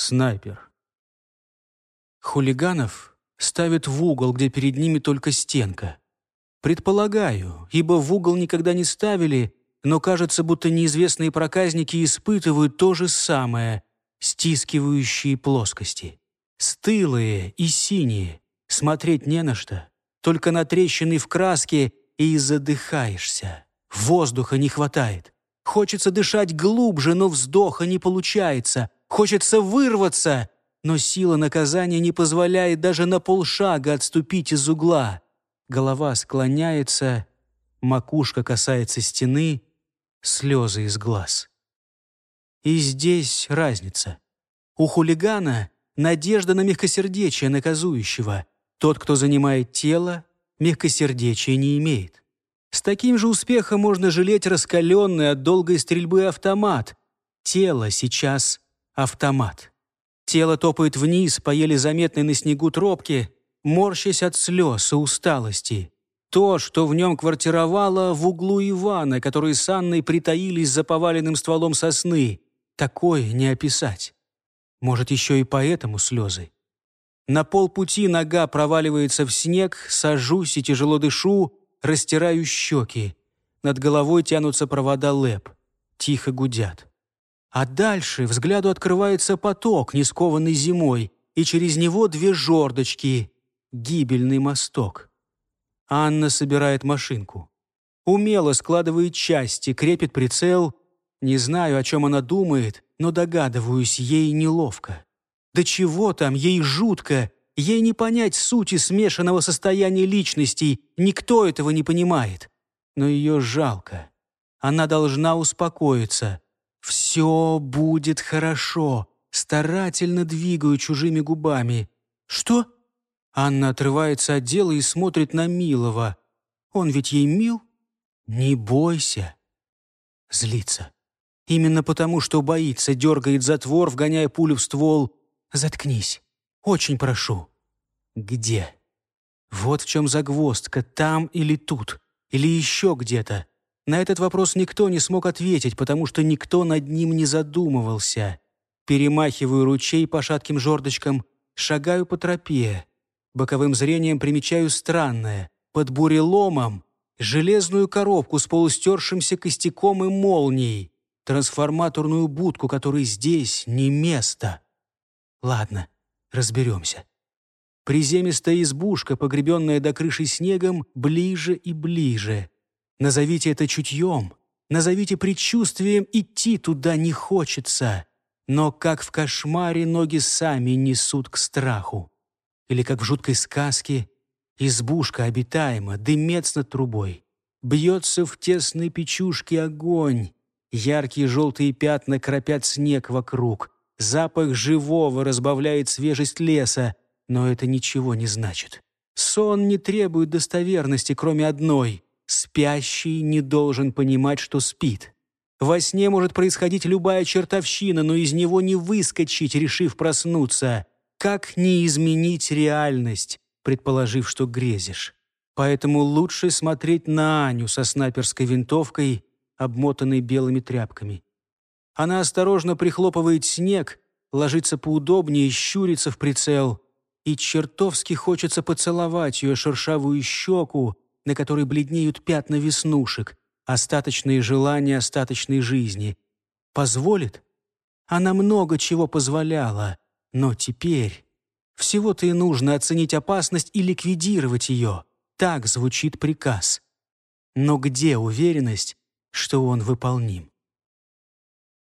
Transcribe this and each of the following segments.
Снайпер. Хулиганов ставят в угол, где перед ними только стенка. Предполагаю, ибо в угол никогда не ставили, но кажется, будто неизвестные проказники испытывают то же самое, стискивающие плоскости. Стылые и синие, смотреть не на что, только на трещины в краске и задыхаешься. Воздуха не хватает. Хочется дышать глубже, но вздоха не получается. Хочется вырваться, но сила наказания не позволяет даже на полшага отступить из угла. Голова склоняется, макушка касается стены, слезы из глаз. И здесь разница. У хулигана надежда на мягкосердечие наказующего. Тот, кто занимает тело, мягкосердечия не имеет. С таким же успехом можно жалеть раскаленный от долгой стрельбы автомат. Тело сейчас автомат. Тело топает вниз по еле заметной на снегу тропке, морщась от слез и усталости. То, что в нем квартировало в углу Ивана, которые с Анной притаились за поваленным стволом сосны. Такое не описать. Может, еще и поэтому слезы. На полпути нога проваливается в снег, сажусь и тяжело дышу, растираю щеки. Над головой тянутся провода лэп. Тихо гудят. А дальше взгляду открывается поток, не скованный зимой, и через него две жердочки. Гибельный мосток. Анна собирает машинку. Умело складывает части, крепит прицел. Не знаю, о чем она думает, но догадываюсь, ей неловко. Да чего там, ей жутко, ей не понять сути смешанного состояния личностей, никто этого не понимает. Но ее жалко. Она должна успокоиться. «Все будет хорошо», старательно двигаю чужими губами. «Что?» Анна отрывается от дела и смотрит на Милова. «Он ведь ей мил?» «Не бойся». Злится. Именно потому, что боится, дергает затвор, вгоняя пулю в ствол. «Заткнись. Очень прошу». «Где?» Вот в чем загвоздка, там или тут, или еще где-то. На этот вопрос никто не смог ответить, потому что никто над ним не задумывался. Перемахиваю ручей по шатким жердочкам, шагаю по тропе. Боковым зрением примечаю странное. Под буреломом железную коробку с полустершимся костяком и молнией, трансформаторную будку, которой здесь не место. Ладно, разберемся. Приземистая избушка, погребенная до крыши снегом, ближе и ближе. Назовите это чутьем, назовите предчувствием, идти туда не хочется. Но как в кошмаре ноги сами несут к страху. Или как в жуткой сказке избушка обитаема, дымец над трубой. Бьется в тесной печушке огонь. Яркие желтые пятна кропят снег вокруг. Запах живого разбавляет свежесть леса, но это ничего не значит. Сон не требует достоверности, кроме одной — Спящий не должен понимать, что спит. Во сне может происходить любая чертовщина, но из него не выскочить, решив проснуться. Как не изменить реальность, предположив, что грезишь? Поэтому лучше смотреть на Аню со снайперской винтовкой, обмотанной белыми тряпками. Она осторожно прихлопывает снег, ложится поудобнее, щурится в прицел. И чертовски хочется поцеловать ее шершавую щеку, на которой бледнеют пятна веснушек, остаточные желания остаточной жизни. Позволит? Она много чего позволяла, но теперь... Всего-то и нужно оценить опасность и ликвидировать ее. Так звучит приказ. Но где уверенность, что он выполним?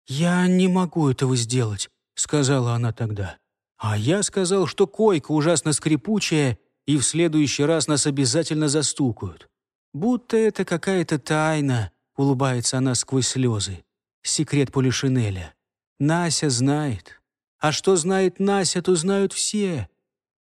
«Я не могу этого сделать», — сказала она тогда. А я сказал, что койка ужасно скрипучая и в следующий раз нас обязательно застукают. Будто это какая-то тайна, улыбается она сквозь слезы. Секрет Полишинеля. Нася знает. А что знает Нася, то знают все.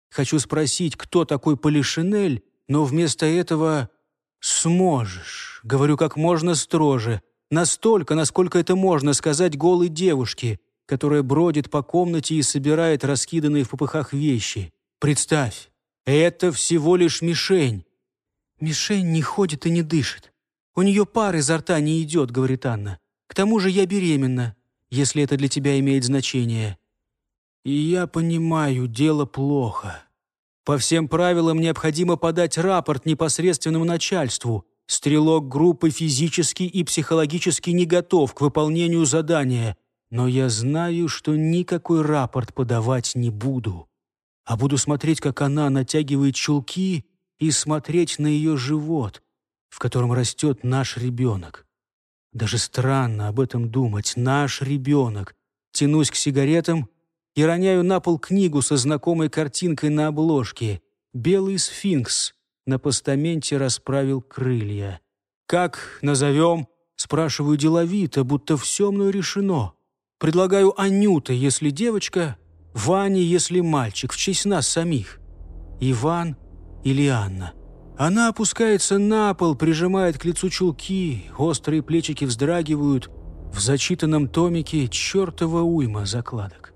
Хочу спросить, кто такой Полишинель, но вместо этого «сможешь». Говорю как можно строже. Настолько, насколько это можно сказать голой девушке, которая бродит по комнате и собирает раскиданные в попыхах вещи. Представь, это всего лишь мишень. Мишень не ходит и не дышит. У нее пар изо рта не идет, говорит Анна. К тому же я беременна, если это для тебя имеет значение. И я понимаю, дело плохо. По всем правилам необходимо подать рапорт непосредственному начальству. Стрелок группы физически и психологически не готов к выполнению задания. Но я знаю, что никакой рапорт подавать не буду. А буду смотреть, как она натягивает чулки и смотреть на ее живот, в котором растет наш ребенок. Даже странно об этом думать. Наш ребенок. Тянусь к сигаретам и роняю на пол книгу со знакомой картинкой на обложке. Белый сфинкс на постаменте расправил крылья. «Как назовем?» — спрашиваю деловито, будто все мной решено. Предлагаю Анюта, если девочка, Ваня, если мальчик, в честь нас самих. Иван или Анна. Она опускается на пол, прижимает к лицу чулки, острые плечики вздрагивают. В зачитанном томике чертова уйма закладок.